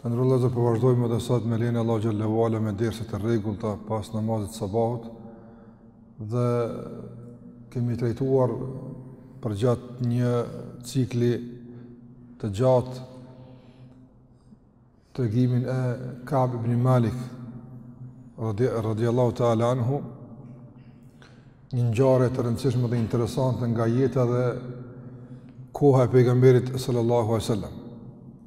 Të nderuar vëllezër po vazhdojmë edhe sot me lejen e Allahut xhele ue ala me derset e rregullta pas namazit të sabahut dhe kemi trajtuar përgjatë një cikli të gjatë tregimin e Kab ibn Malik radiallahu ta'ala anhu një ngjarje të rëndësishme dhe interesante nga jeta dhe koha e pejgamberit sallallahu alajhi wasallam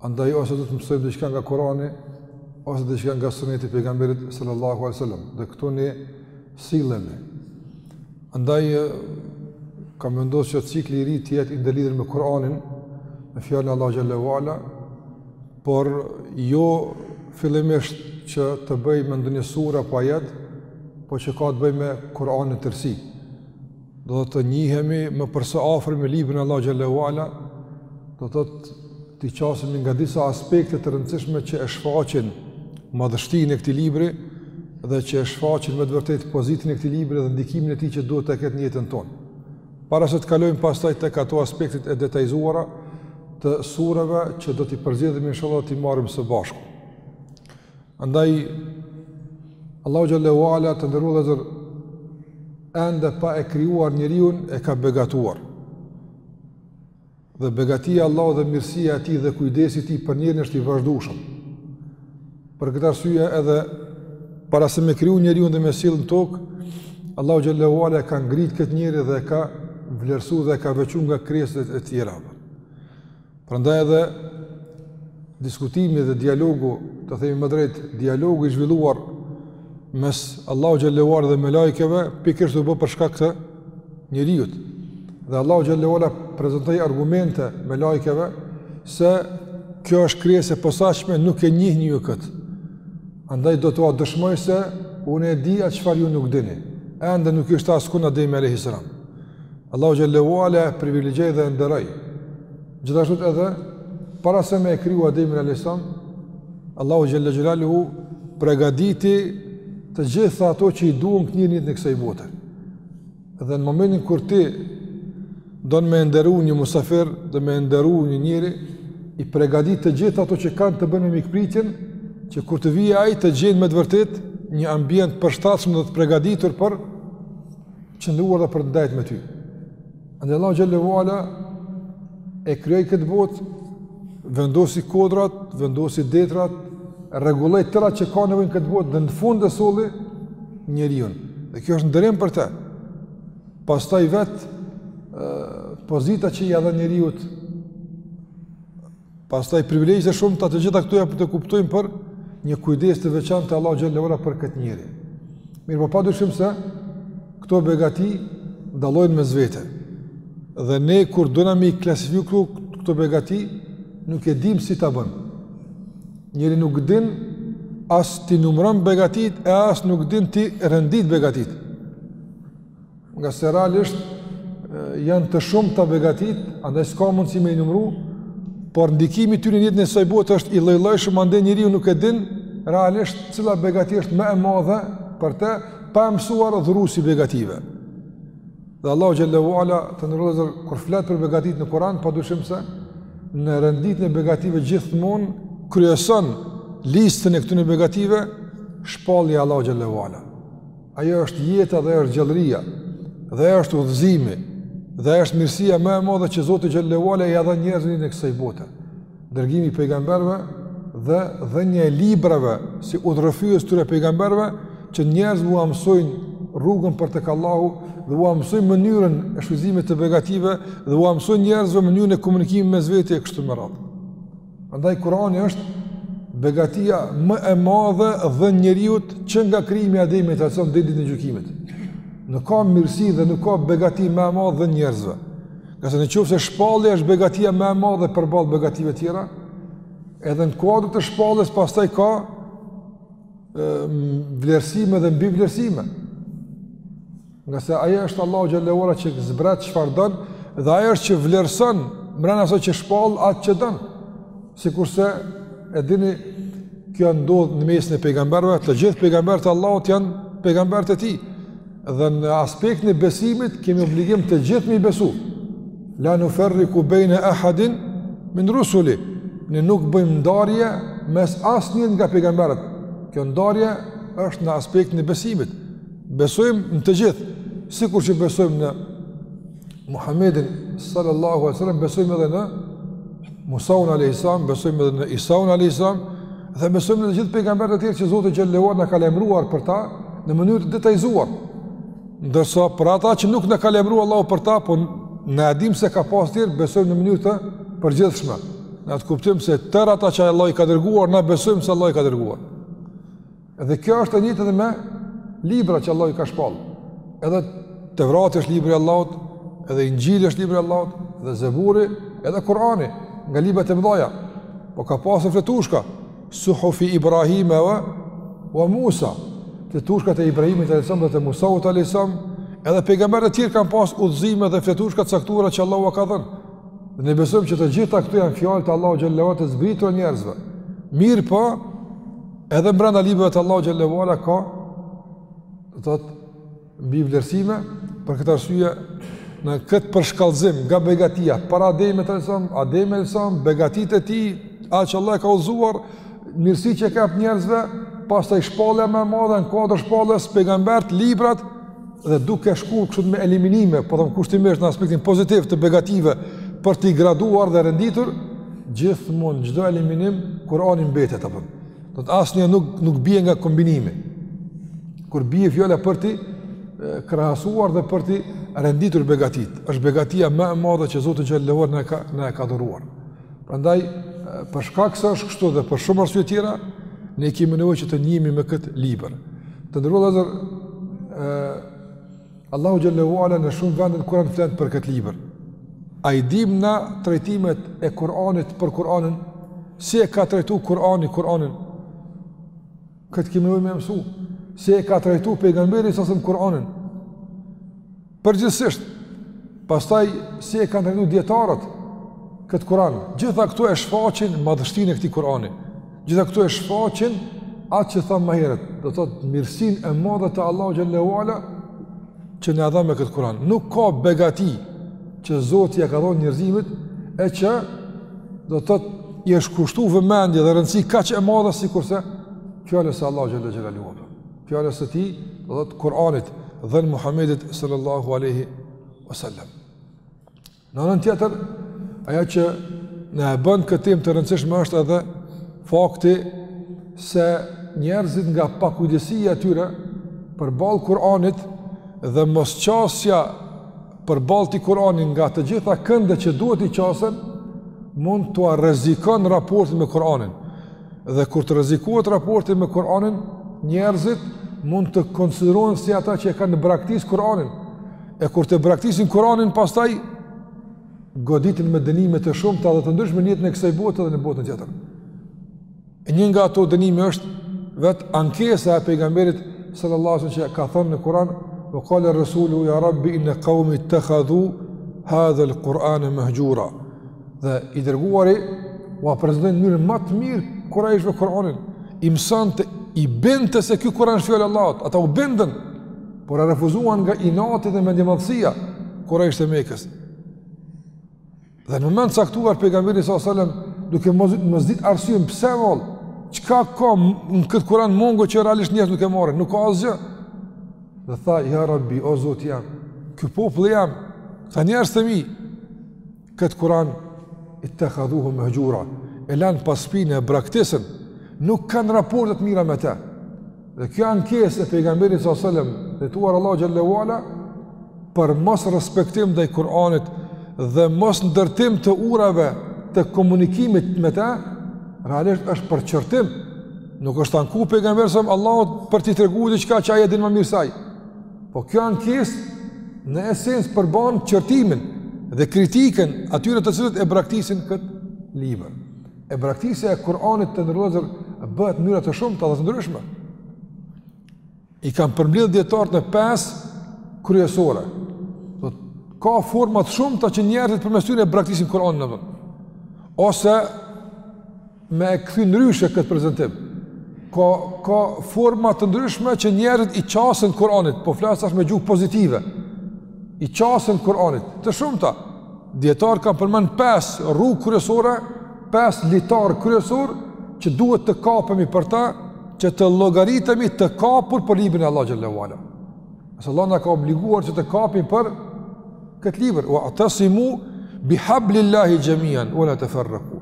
Andaj ose do të mësojmë diçka nga Kurani ose diçka nga Suneti i pejgamberit sallallahu alajhi wasallam. Dhe këtu ne sillemi. Andaj kam vendos që cikli i ri të jetë i ndërlidhur me Kur'anin, me fjalën e Allahut xhele ue ala, por jo fillimisht që të bëjë me ndonjë sure apo ajet, por që ka të bëjë me Kur'anin në tërësi. do thotë të njihemi më për së afërmi me librin e Allahut xhele ue ala, do thotë t'i qasemi nga disa aspekte të rëndësishme që e shfaqin madhështinë e këtij libri dhe që e shfaqin me të vërtetë pozitën e këtij libri dhe ndikimin e tij që duhet ta ketë në jetën tonë. Para se të kalojmë pastaj tek ato aspektet e detajzuara të sureve që do t'i përzgjedhim inshallah t'i marrim së bashku. Andaj, Allahu xhele ue ala të nderuar vëllezër, ende pa e krijuar njeriun e ka begatuar. Dhe begatia e Allahut dhe mirësia e tij dhe kujdesi i tij për njeriun është i vazhdueshëm. Për këtë arsye edhe, para se me kriju njeriun dhe me sjell në tokë, Allahu xhele ue ala e ka ngritë këtë njeri dhe e ka vlerësu dhe e ka veçu nga krijesat e tjera. Prandaj edhe diskutimi dhe dialogu, të themi më drejt, dialogu i zhvilluar mes Allahut xhele ue ala dhe melajkeve pikërisht u bë për shkak të njeriut. Dhe Allahu xhele ue ala prezantoi argumente melajkeve se kjo është krijesë e posaçme, nuk e njihni ju kët. Andaj do t'ua dëshmoj se unë e di atë çfarë ju nuk dini. Ende nuk ishte askund Ademi alayhis salam. Allahu xhele ue ala privilegjoi dhe e nderoi. Gjithashtu edhe para se me e kriju Ademin alayhisalam, Allahu xhele xhelaluhu pregaditi të gjitha ato që i duhen këtij njeriut në kësaj bote. Dhe në momentin kur ti don me e nderu një musafir, don me e nderu një njeri, i pregadit të gjitha ato që kanë të bëjnë me mikpritjen, që kur të vijë ai të gjejë me të vërtetë një ambient të përshtatshëm dhe të pregaditur për qëndruar dhe për të ndejt me ty. Andaj Allahu xhele ue ala e krijoi këtë botë, vendosi kodrat, vendosi detrat, rregulloi tëra që ka nevojë në këtë botë dhe në fund e solli njeriun. Dhe kjo është nderim për te. Pastaj vetë pozita që ia dha njeriut Pastaj privilegje të shumta të gjitha këto japin të kuptojmë për një kujdes të veçantë të Allahut xhelle ve ala për këtë njeri. Mirëpo padyshim se këto begati dallojnë mes vete. Dhe ne kur dona m'i klasifiku këto begati, nuk e dimë si ta bëjmë. Njeri nuk din as t'i numëron begatitë e as nuk din t'i rendit begatitë. Ngase realisht janë të shumta begatitë, andaj s'ka mundësi me i numru, por ndikimi i tyne në jetën e kësaj bote është i llojllojshëm, andaj njeriu nuk e din, realisht cila begati është më e madhe për te, pa e mësuar dhuruesi i begative. Dhe Allahu xhelle ve ala, të nderuar vëllezër, kur flet për begatitë në Kuran, pa dyshim se në renditjen e begative gjithmonë, kryeson listën e këtyne begative, shpallja e Allahut xhelle ve ala. Ajo është jeta dhe është gjallëria, dhe është udhëzimi, dhe është mirësia më e madhe që Zoti xhelle ve ala i dha njerëzve të kësaj bote. Dërgimi i pejgamberëve dhe dhënia e librave si udhërrëfyes atyre pejgamberëve që njerëzve ua mësojnë rrugën për tek Allahu dhe ua mësojnë mënyrën e shfrytëzimit të begative dhe ua mësojnë njerëzve mënyrën e komunikimit mes vete e kështu me radhë. Andaj Kurani është begatia më e madhe dhënë njeriut që nga krijimi i Ademit alaihi salam deri në Ditën e Gjykimit. Nuk ka mirësi dhe nuk ka begati më e madhe dhënë njerëzve. Ngase në qoftë se shpallja është begatia më e madhe e përballë begative tjera, edhe në kuadër të shpalljes pastaj ka e, vlerësime dhe mbivlerësime. Ngase ai është Allahu xhelle ve ala që zbret çfarë don, dhe ai është që vlerëson, mrena asaj që shpall, atë që don. Sikurse, e dini, kjo ndodh në mesin e pejgamberve, të gjithë pejgamberët e Allahut janë pejgamberët e tij. Dhe në aspektin e besimit, kemi obligim të gjithë m'i besu. La nuferriku bejne ahadin min rusuli, ne nuk bëjmë ndarje mes asnjënit nga pejgamberët. Kjo ndarje është në aspektin e besimit. Besojmë në të gjithë, sikur që besojmë në Muhammedin sallallahu alaihi wasallam, besojmë edhe në Musaun alaihi salam, besojmë edhe në Isaun alaihi salam dhe besojmë në të gjithë pejgamberët e tjerë që Zoti xhelle ve ala na ka lajmëruar për ta në mënyrë të detajzuar. Ndërsa për ata që nuk na ka lajmëruar Allahu për ta, po na e dimë se ka pas tjerë, besojmë në mënyrë të përgjithshme. Në atë kuptim se tërë ata që Allahu i ka dërguar, na besojmë se Allahu i ka dërguar. Dhe kjo është e njëjtë edhe me libra që Allah i ka shpallë. Edhe Tevrati është libri i Allahut, edhe Inxhili është libri i Allahut, edhe Zeburi, edhe Kur'ani, nga librat e mëdha. Po ka pasë fletushka, suhufi Ibrahime ve, ve Musa, fletushkat e Ibrahimit alejhi selam dhe të Musaut alejhi selam, edhe pejgamberë të tjerë kanë pasë udhëzime dhe fletushka të caktuara që Allahu ua ka dhënë. Dhe ne besojmë që të gjitha këto janë fjalë të Allahut xhel-le ve ala të zbritur njerëzve. Mirëpo, Edhe brenda librave të Allahut xhel-le ve ala ka do të thotë mbivlerësime për këtë arsye në këtë përshkallëzim nga begatia para Ademit alayhis salam, Ademi alayhis salam begatitë e tij, atë që Allahu e ka udhëzuar mirësi që ka për njerëzve, pastaj shpallja më e madhe në kuadër shpalljes pejgamberët, librat dhe duke shkuar kështu me eliminime, po them kushtimisht në aspektin pozitiv të begative për t'i graduar dhe renditur gjithmonë çdo eliminim Kur'ani mbetet apo. Do të thotë asnjë nuk nuk bie nga kombinimi. Kur bie fjala për t'i krahasuar dhe për t'i renditur begatitë, është begatia më e madhe që Zoti xhel-le ve ala na e ka dhuruar. Prandaj për shkak se është kështu dhe për shumë arsye tjera, ne kemi nevojë që të njihemi me këtë libër. Të nderuar vëllezër, Allahu xhel-le ve ala në shumë vende në Kur'an flet për këtë libër. A i dim na trajtimet e Kur'anit për Kur'anin? Si e ka trajtuar Kur'ani Kur'anin? Këtë kemi nevojë me e mësu. Si e ka trajtuar pejgamberi alejhi selam Kur'anin? Përgjithësisht, pastaj si e kanë trajtuar dijetarët këtë Kur'an? Gjitha këto e shfaqin madhështinë e këtij Kur'ani. Gjitha këto e shfaqin atë që thamë më herët, do të thotë mirësinë e madhe të Allahut xhel-le ve ala që na e dha me këtë Kur'an. Nuk ka begati që Zoti ia ka dhënë njerëzimit e që do të thotë i është kushtuar vëmendje dhe rëndësi kaq e madhe sikurse fjalës së Allahut xhel-le ve ala. fjalës së tij do të thotë Kur'anit dhënë Muhammedit sallallahu aleyhi wasallam. Në anën tjetër, ajo që na e bën këtë temë të rëndësishme është edhe fakti se njerëzit nga pakujdesia e tyre përballë Kur'anit dhe mosqasja përballë këtij Kur'ani nga të gjitha këndet që duhet t'i qasen, mund t'ua rrezikon raportin me Kur'anin. Dhe kur të rrezikohet raporti me Kur'anin, njerëzit mund të konsiderohen si ata që e kanë braktisur Kur'anin. E kur të braktisin Kur'anin, pastaj goditen me dënime të shumta dhe të ndryshme në jetën e kësaj bote dhe në botën tjetër. E një nga ato dënime është vetë ankesa e pejgamberit sallallahu alaihi wasallam që ka thënë në Kur'an, "Wa qala rasulu ya rabbi inna qaumi ittakhadhu hadha al-Qur'ana mahjura." Dhe i dërguari ua prezentoi në mënyrën ma të mirë kurejshve Kuranin. I mësonte, i bindte se ky Kuran është fjalë e Allahut. Ata u bindën, por e refuzuan nga inati dhe mendjemadhësia kurejshët e Mekës. Dhe në moment të caktuar, pejgamberi s.a.s. duke më zdit arsujem pëse vol, qka ka në këtë Kuran mangu që realisht njerëzit nuk e marrin, nuk ka asgjë. Dhe tha, ja rabbi, o Zoti jem, ky populli jem, këta njerëz të mi, Këtë Kur'an ittehadhuhu mehxhura, e lanë pas shpine, e braktisën, nuk kanë raporte të mira me te. Dhe kjo ankesë e pejgamberit s.a.s. drejtuar Allahut xhelle ve ala, për mosrespektim ndaj Kur'anit dhe mosndërtim të urave të komunikimit me te, realisht është për qortim, nuk është anku pejgamberi s.a.s. Allahut për t'i tregu diçka që ai e din ma mirë se ai. Po kjo ankesë në esencë përmban qortimin dhe kritikën atyre të cilët e braktisin këtë libër. E braktisja e Kur'anit, të nderuar vëllezër, bëhet në mënyra të shumta dhe të ndryshme. I kanë përmbledhë dijetarët në pesë kryesore. Dhe ka forma të shumta që njerëzit përmes tyre e braktisin Kur'anin në vërë. Ose me e kthy ndryshe këtë prezantim. Ka ka forma të ndryshme që njerëzit i qasen Kur'anit, po flas tash me gjuhë pozitive. I qasen Kur'anit, të shumta. Dijetarët kanë përmend pesë rrugë kryesore, pesë litarë kryesorë që duhet të kapemi për ta, që të llogaritemi të kapur për librin e Allahut xhelle ve ala. Se Allahu na ka obliguar që të kapemi për këtë libër, wa atasimu bihablillahi jamian wa la tafarraqu.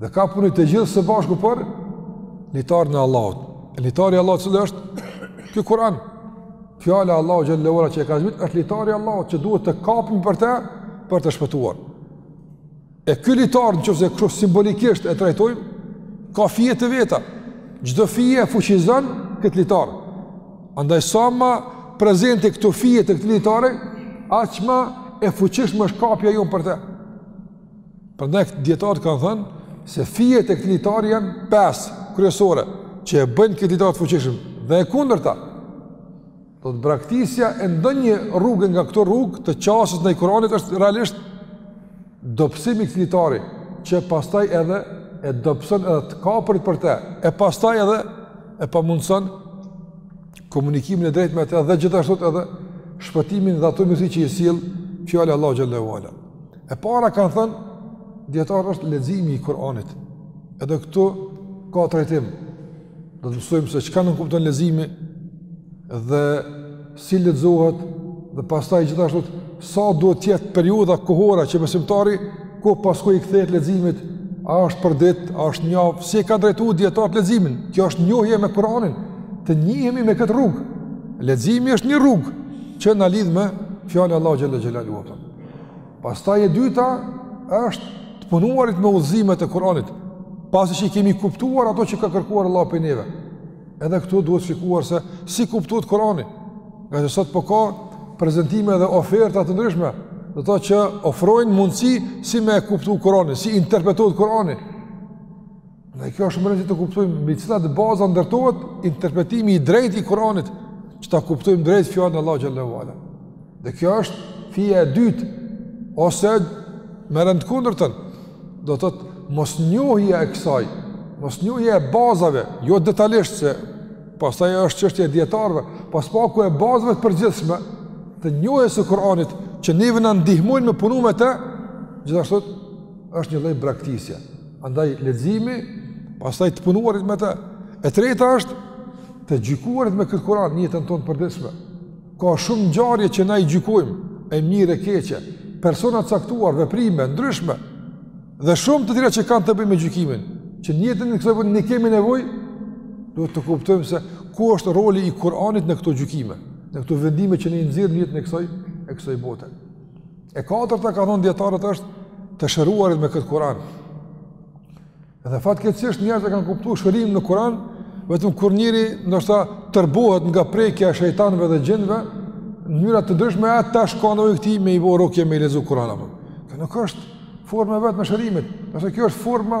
Dhe kapuni të gjithë së bashku për litarin e Allahut. E litari i Allahut cili është ky Kur'an. Fjala e Allahut xhelle ve ala që e ka zbritë, është litari i Allahut që duhet të kapemi për te, për të shpëtuar. E ky litar në qoftë se kështu simbolikisht e trajtojmë, ka fije të veta. Çdo fije e fuqizon këtë litar. Andaj sa ma prezente këto fije të këtij litari, aq ma e fuqishme është kapja jonë për te. Prandaj dijetarët kanë thënë se fijet e këtij litari janë pesë kryesore që e bëjnë këtë litar të fuqishëm dhe e kundërta. Do thotë braktisja e ndonjë rruge nga këto rrugë të qasjes ndaj Kuranit është realisht dobësimi i këtij litari që pastaj edhe e dobëson edhe të kapërit për të. E pastaj edhe e pamundson komunikimin e drejtë me te dhe gjithashtu edhe shpëtimin dhe ato mirësi që i sjell fjala e Allahut xhelle ve ala. E para kanë thënë, dijetarët është leximi i Kuranit. Edhe këtu ka trajtim. Do të mësojmë se çka nënkupton leximi dhe si lexohet dhe pastaj gjithashtu sa duhet të jetë periudha kohore që besimtari ku pas ku i kthehet leximit a është për ditë, a është n'javë, si e kanë trajtu dijetarët leximin. Kjo është njohje me Kuranin, të njihemi me këtë rrugë. Leximi është një rrugë që na lidh me fjalën e Allahut xhel-le xhelaluhu. Pastaj e dyta është të punuarit me udhëzimet e Kur'anit, pasi që i kemi kuptuar ato që ka kërkuar Allahu prej neve. Edhe këtu duhet shikuar se si kuptohet Kur'ani. Ngaqë sot po ka prezantime dhe oferta të ndryshme, do të thotë që ofrojnë mundësi si me e kuptu Kur'ani, si interpretohet Kur'ani. Dhe kjo është me rëndësi të kuptojmë mbi cilat baza ndërtohet interpretimi i drejtë i Kuranit, që ta kuptojmë drejt fjalën e Allahut xhel-le ue ala. Dhe kjo është fija e dytë ose merreni të kundërtën. Do thotë mosnjohja e kësaj, mosnjohja e bazave, jo detajisht se pastaj është çështje e dijetarëve, po së paku e bazave të përgjithshme të njohjes së Kuranit që neve na ndihmojnë me punu me të, gjithashtu është një lloj braktisje. Andaj leximi, pastaj të punuarit me të. E treta është të gjykuarit me këtë Kur'an në jetën tonë të përditshme. Ka shumë ngjarje që na i gjykojmë, e mirë e keqe, persona të caktuar, veprime të ndryshme dhe shumë të tjera që kanë të bëjnë me gjykimin, që në jetën e kësaj bote ne kemi nevojë, duhet të kuptojmë se ku është roli i Kur'anit në këto gjykime, në këto vendime që ne i nxjerrim në jetën e kësaj e kësaj bote. E katërta kanë thënë dijetarët është të shëruarit me këtë Kur'an. Dhe fatkeqësisht njerëzit e kanë kuptuar shërimin me Kur'an vetëm kur njëri ndoshta tërbohet nga prekja e shejtanëve dhe xhinëve në mënyra të ndryshme e tash ka nevojë këtij me i bo rukje me i lexu Kur'an apo. Kjo nuk është forma e vetme e shërimit, pasi kjo është forma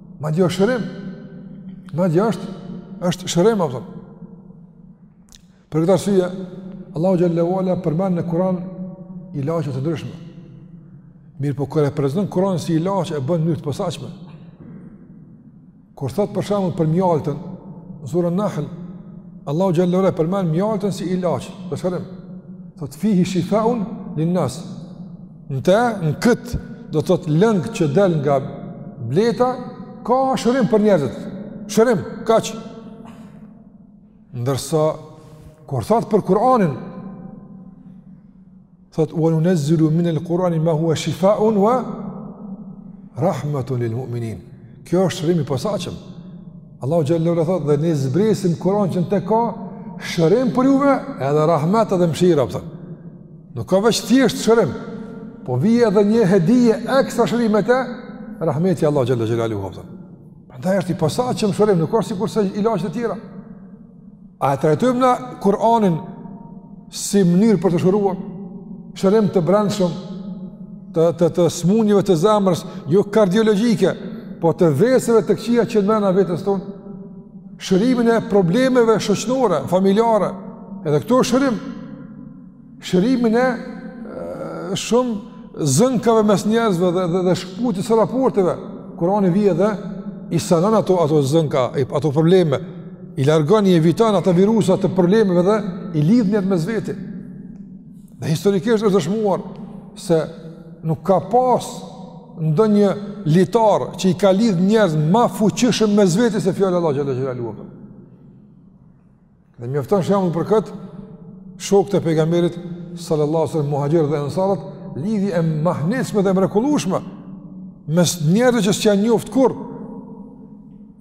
Madje është shërim. Madje është, është shërim, a kupton. Për këtë arsye, Allahu xhel-le ue ala përmend në Kur'an ilaçe të ndryshme. Mirëpo kur e prezenton Kur'anin si ilaç e bën në mënyrë të posaçme. Kur thotë për shembull për mjaltën, në suren Nahl, Allahu xhel-le ue ala përmend mjaltën si ilaç, për shërim. Thotë fihi shifaun lin-nas. Në të, në këtë, do të thotë lëng që del nga bleta, ka shërim për njerëzit. Shërim, kaq. Ndërsa, kur thotë për Kur'anin, thotë, wa nunezzilu minel Kur'ani ma hua shifaun wa rahmatun lil mu'minin. Kjo është shërim i posaçëm. Allahu xhelle xhelaluhu thotë dhe ne zbresim Kur'an që në te ka shërim për juve, edhe rahmet edhe mëshirë, thot. Nuk ka veç thjesht shërim, po vjen edhe një hedije ekstra shërim me te rahmeti Allahut xhelle xhelaluhu, thot. Prandaj është i posaçëm shërim, nuk është sikurse ilaçet e tjera. A e trajtojmë na Kur'anin si mënyrë për të shëruar? Shërim të brendshëm, të, të, të smunjeve të zemrës, jo kardiologike, po të veseve të këqia që i kena n'veten tonë? Shërimin e problemeve shoqnore, familjare, edhe këto shërim. Shërimin e shumë zënkave mes njerëzve dhe, dhe, dhe shkputjes së raporteve, Kurani vjen dhe i sanon ato, ato zënka, ato probleme, i largon, i eviton ata virusa të problemeve dhe i lidh njerzt mes veti. Dhe historikisht është dëshmuar se nuk ka pas ndonjë litar që i ka lidh njerëz ma fuqishëm mes veti se fjala e Allahut xhelle xhelaluhu. Dhe mjofton shembull për kët shokët e pejgamberit sallallahu alaihi wasallam muhaxhirët dhe ensarët lidhje e mahnitshme dhe e mrekullueshme mes njerëzve që s'janë njoft kurrë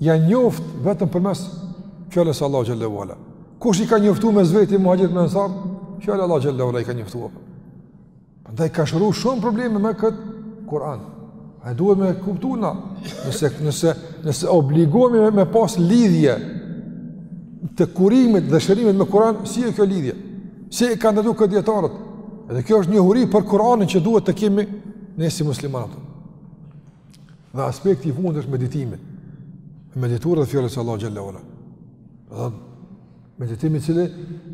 janë njoft vetëm përmes fjalës së Allahut xhelle ve ala. Kush i ka njoftu mes veti muhaxhirët me ensarë? Fjala e Allahut xhelle ve ala i ka njoftuar. Prandaj ka shëru shumë probleme me këtë Kur'an. A duhet me kuptu na, nëse, nëse, nëse obligohemi me pas lidhje të kurimit dhe shërimit me Kur'an, si e kjo lidhje? Si e kanë ndërtu këtë djetarët? Edhe kjo është njohuri për Kur'anin që duhet ta kemi ne si muslimanë. Dhe aspekti i fundit është meditimi. Meditu rreth fjalës Allahut xhelle ve ala. Dhe Meditim i cili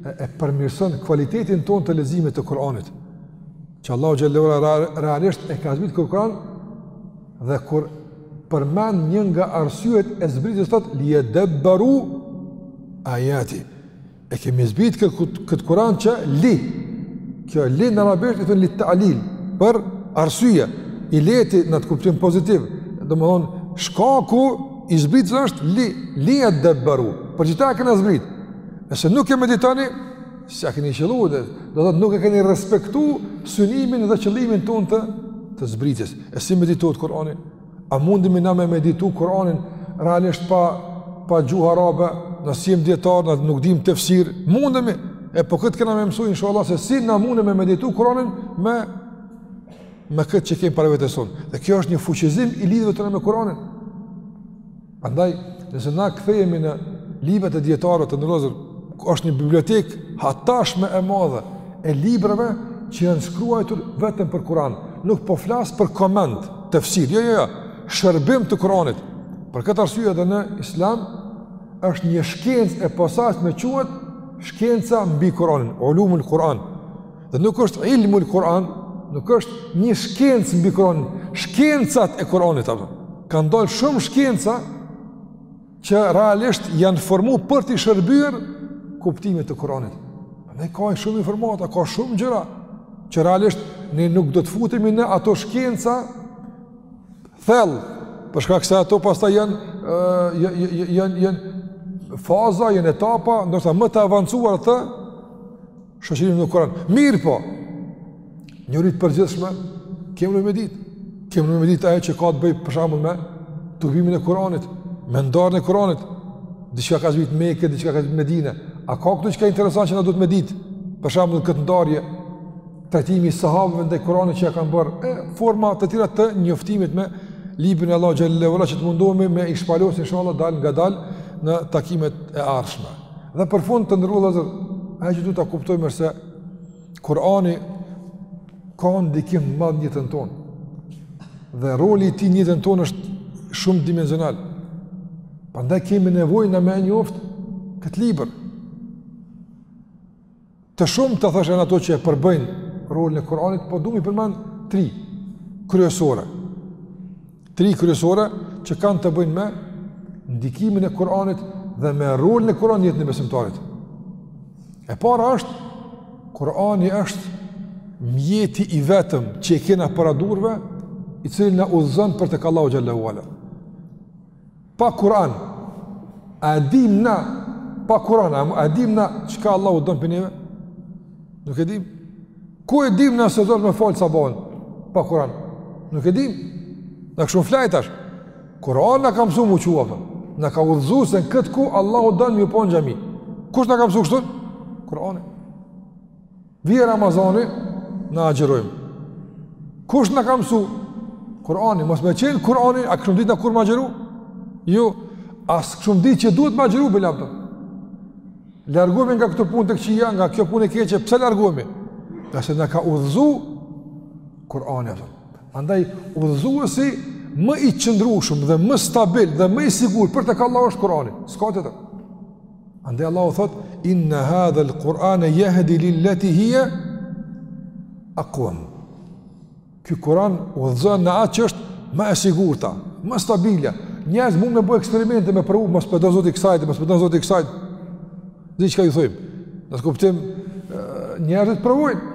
e përmirëson kualitetin tonë të leximit të Kur'anit, që Allahu xhelle ve ala realisht e ka zbrit kët Kur'an, dhe kur përmend një nga arsyet e zbritjes thot li jeddebberu ajatihi e kemi zbrit kët kët Kur'an që li kjo li në arabisht i thon li ta'lil për arsye illeti në të kuptim pozitiv domthon shkaku I zbritjes është li, li jeddebberu, për qita e kena zbrit. Nëse nuk e meditoni, s'ia keni qëllu, do thotë nuk e keni respektu synimin dhe qëllimin tonë të, të zbritjes. E si meditohet Kurani? A mundemi na me meditu Kuranin realisht pa, pa gjuhë arabe, na s'jem djetar, na nuk dimë tefsir, mundemi, e po këtë kena me mësu, inshallah, se si na mundemi me meditu Kuranin me me këtë që kemi para vetes sonë. Dhe kjo është një fuqizim i lidhjeve tona me Kur'anin. Prandaj, nëse na kthehemi në librat e dijetarëve, të nderuar vllazër, është një bibliotekë hatashme e madhe e librave që janë shkruajtur vetëm për Kur'an. Nuk po flas për koment, tefsir, jo jo jo, shërbim të Kur'anit. Për këtë arsye edhe në Islam është një shkencë e posaçme quhet shkenca mbi Kur'anin, ulumul Kur'an. Dhe nuk është ilmul Kur'an, nuk është një shkencë mbi Kur'anin, shkencat e Kur'anit apo. Kan dal shumë shkenca që realisht janë formu për t'i shërbyer kuptimit të Kur'anit. Ne ka shumë informata, ka shumë gjëra që realisht ne nuk do të futemi në ato shkenca thellë, për shkak se ato pastaj janë janë janë faza, janë etapa, ndoshta më të avancuara të Shoqërimit me Kur'an. Mirëpo, njohuri të përgjithshme kemi nevojë me ditë. Kemi nevojë me ditë ajo që ka të bëjë për shembull me tubimin e Kur'anit, me ndarjen e Kur'anit. Diçka ka zbrit në Mekë, diçka ka zbrit në Medinë. A ka këtu diçka interesant që na duhet me ditë? Për shembull këtë ndarje trajtimi i sahabëve ndaj Kur'anit që kanë bërë, e forma të tjera të njoftimit me librin e Allahut xhel-le ue ala që të mundohemi me i shpalos inshallah dalëngadalë në takimet e ardhshme. Dhe për fund të nderuar vllazër, ajo që du ta kuptojmë është se Kurani ka ndikim të madh në jetën tonë. Dhe roli i tij në jetën tonë është shumëdimensional. Prandaj kemi nevojë na me njoftë këtë libër. Të shumta thashë janë ato që e përbëjnë rolin e Kur'anit, po du me i përmend tri kryesore. Tri kryesore që kanë të bëjnë me ndikimin e Kur'anit dhe me rolin e Kur'anit në jetën e besimtarit. E para është Kur'ani është mjeti i vetëm që e kena para durve, i cili na udhëzon për tek Allahu xhel-le ue ala. Pa Kur'an, a e dim na, pa Kur'an, a e dim na çka Allahu don prej neve? Nuk e dim. Ku e dim na se duhet me falë sabahun, pa Kur'an? Nuk e dim. Na kishum flajt tash, Kur'ani na ka msu m'u çu, a kupton, na ka udhëzu se në këtë kohë Allahu don me ju pa në xhami. Kush na ka msu kështu? Kur'ani. Vjen Ramazani, na agjërojmë. Kush na ka msu? Kurani, mos me qenë Kurani, a kishum ditë na kur me agjëru? Jo, as kishum ditë që duhet me agjëru, bile, a kupton. Largohemi nga këto punë të këqija, nga kjo punë e keqe, pse largohemi? Ngase na ka udhëzu Kurani, a kupton. Andaj, udhëzuesi më i qëndrueshëm dhe më stabil dhe më i sigur për tek Allahu është Kurani. S'ka tjetër të. Andaj Allahu thot inna hadha al-Quran yahdi lillati hiya aqwam. Ky Kur'an udhëzon në atë që është më e sigurta, më stabile. Njerëz mund me bo eksperimente me provu mos po don Zoti kësajde, mos po don Zoti kësajde. Dhe çka ju thojmë? Në kuptim njerëzit provojnë.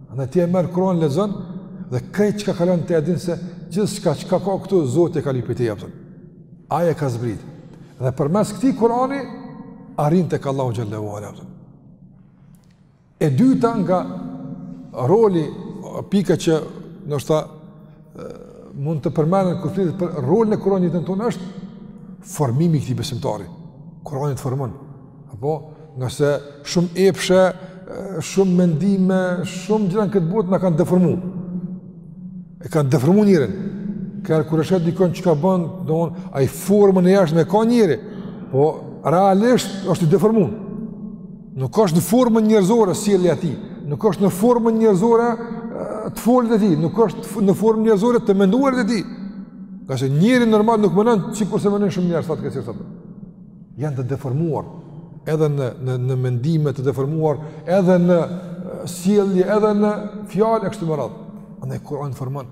Andaj ti e merr Kur'anin lexon dhe krejt çka ka lon ti e din se gjithçka çka ka këtu Zoti e ka lyp te jap. Ai e ka zbrit. Dhe përmes këtij Kur'ani arrin tek Allahu xhelle ue ala. E dyta nga roli pika që ndoshta mund të përmenden kur flitet për rolin e Kur'anit në jetën tonë është formimi i këtij besimtari. Kur'ani të formon. Apo, nëse shumë epshe, shumë mendime, shumë gjëra në këtë botë na kanë deformu. E kanë deformu njerin. Kur e kur e sheh dikon çka bën, domthon ai formën e jashtme e ka njeri, po realisht është i deformuar. Nuk është në formën njerëzore sjellja e tij, nuk është në formën njerëzore të folurit e tij, nuk është në formën njerëzore të menduarit e tij. Ngase njeri normal nuk menon sikurse menojnë shumë njerëz sot. Janë të deformuar edhe në në në mendime të deformuar, edhe në sjellje, edhe në fjalë e kështu me radhë. Andaj Kur'ani të formon.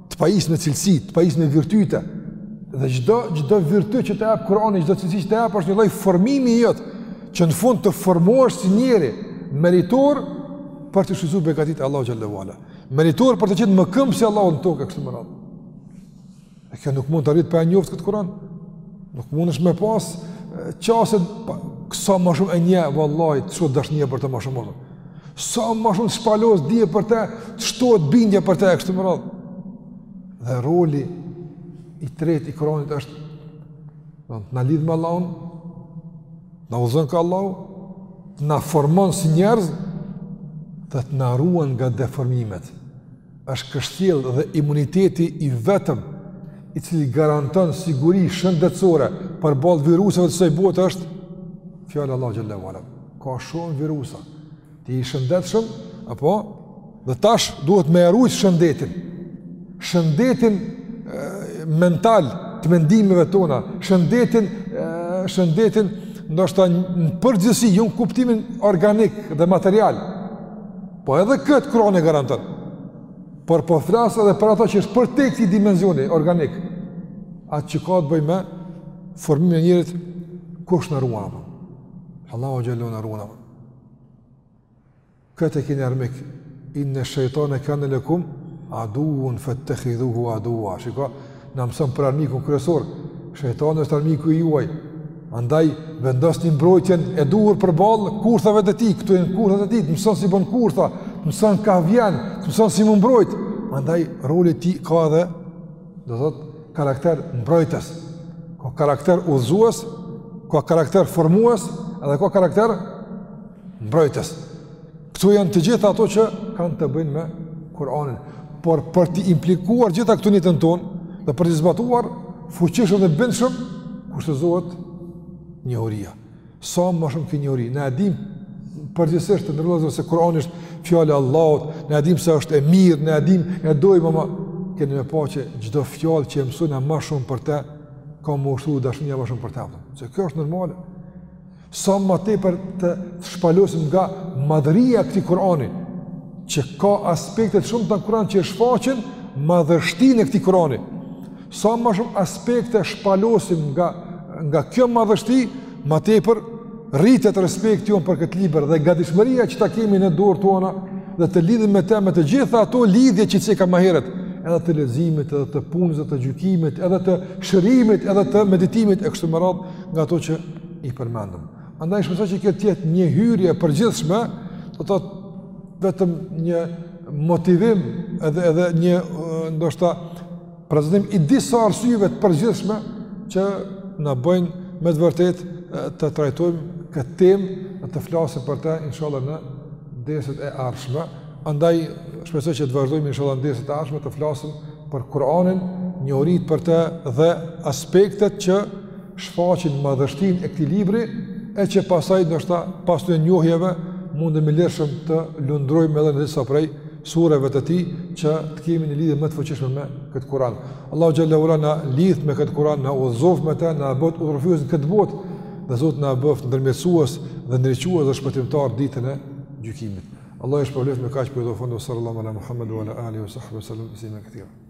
të pajis me cilësi, të pajis me virtyte, dhe çdo, çdo virtyt që të jep Kurani, çdo cilësi që të jep, është një lloj formimi i yti, që në fund të formohesh si njeri, meritor për të shfrytzu begatit e Allahut xhelle ue ala, meritor për të qenë mëkëmbës i Allahut në tokë, e kështu me radhë. E kjo nuk mund të arrihet pa e njoftë këtë Kuran, nuk mund është me pas qasje, se sa ma shumë e njeh, vallahi, të shtohet dashnia për të ma shumë, Sa më shumë të shpalos dije për te, të shtohet bindja për te, e kështu me radhë. Dhe roli i tretë i Kuranit është, të na lidh me Allahun, të na udhëzon ka Allahu, të na formon si njerëz, dhe të na ruan nga deformimet. është kështjellë dhe imuniteti i vetëm i cili garanton siguri shëndetësore përballë viruseve të kësaj bote është fjala e Allahut xhelle ue ala. Ka shumë virusa. Ti i shëndetshëm, apo? Dhe tash duhet me e rujt shëndetin. Shëndetin e, mental të mendimeve tona. Shëndetin, e, shëndetin ndoshta në përgjithësi, jo në kuptimin organik dhe material. Po edhe këtë Kurani e garanton. Por po flas edhe për ato që është përtej këtij dimensioni organik. Atë që ka të bëjë me formimin e njerit kush na ruan? Allahu xhelle ue ala na ruan. Këtë e keni armik. Inna shaytana kana lakum aduun fattakhidhuhu aduwa. Shiko Na mëson për armikun kryesor, shejtani është armiku juaj. Andaj vendosni mbrojtjen e duhur përballë kurthave të tij, këtu janë kurthat e tij, të mëson si bën kurtha, të mëson ka vjen, të mëson si me u mbrojt. Andaj roli i tij ka edhe do të thotë karakter mbrojtës, ka karakter udhëzues, ka karakter formues, edhe ka karakter mbrojtës. Këto janë të gjitha ato që kanë të bëjnë me Kur'anin. Por për t'i implikuar gjitha këto në jetën tonë, dhe për t'i zbatuar, fuqishëm dhe bindshëm, kushtëzohet njohuria. Sa më shumë ke njohuri. Ne e dimë përgjithësisht të nderuar se Kur'ani është fjalë e Allahut, ne e dimë se është e mirë, ne e dimë e dojmë, ama keni me pa që çdo fjalë që e mësojna ma shumë për te, ka me u shtu dashnia ma shumë për te. Se kjo është normale. Sa më tepër të shpalosim nga madhëria e këtij Kur'ani, që ka aspekte të shumta në Kur'an që e shfaqin madhështinë e këtij Kur'ani. Sa më shumë aspekte shpalosim nga nga kjo madhështi, më tepër rritet respekti jonë për këtë libër dhe gatishmëria që ta kemi në duart tona dhe të lidhemi me të me të gjitha ato lidhje që i ceka më herët, edhe të leximit, edhe të punës, edhe të gjykimit, edhe të shërimit, edhe të meditimit e kështu me radhë nga ato që i përmendëm. Andaj shpresoj që kjo të jetë një hyrje e përgjithshme, do të thotë vetëm një motivim edhe edhe një ndoshta prezantim i disa arsyeve të përgjithshme që na bëjnë me të vërtetë të trajtojmë këtë temë dhe të flasim për të inshallah në derset e ardhshme. Andaj shpresoj që të vazhdojmë inshallah në derset e ardhshme të flasim për Kur'anin, njohuritë për të dhe aspektet që shfaqin madhështinë e këtij libri e që pastaj ndoshta pas këtyre njohjeve mundemi lirshëm të lundrojmë edhe në disa prej sureve të tij që të kemi një lidhje më të fuqishme me këtë Kur'an. Allahu xhelle ve ala na lidhtë me këtë Kur'an, na udhëzoftë me të, na e bëftë udhërrëfyes në këtë botë dhe Zoti na e bëftë ndërmjetësues dhe ndriçues dhe shpëtimtar ditën e gjykimit. Allahu ju shpërbleftë me kaq po përfundoj sallallahu ala Muhammedu ala alihi wa sahbihi sallam.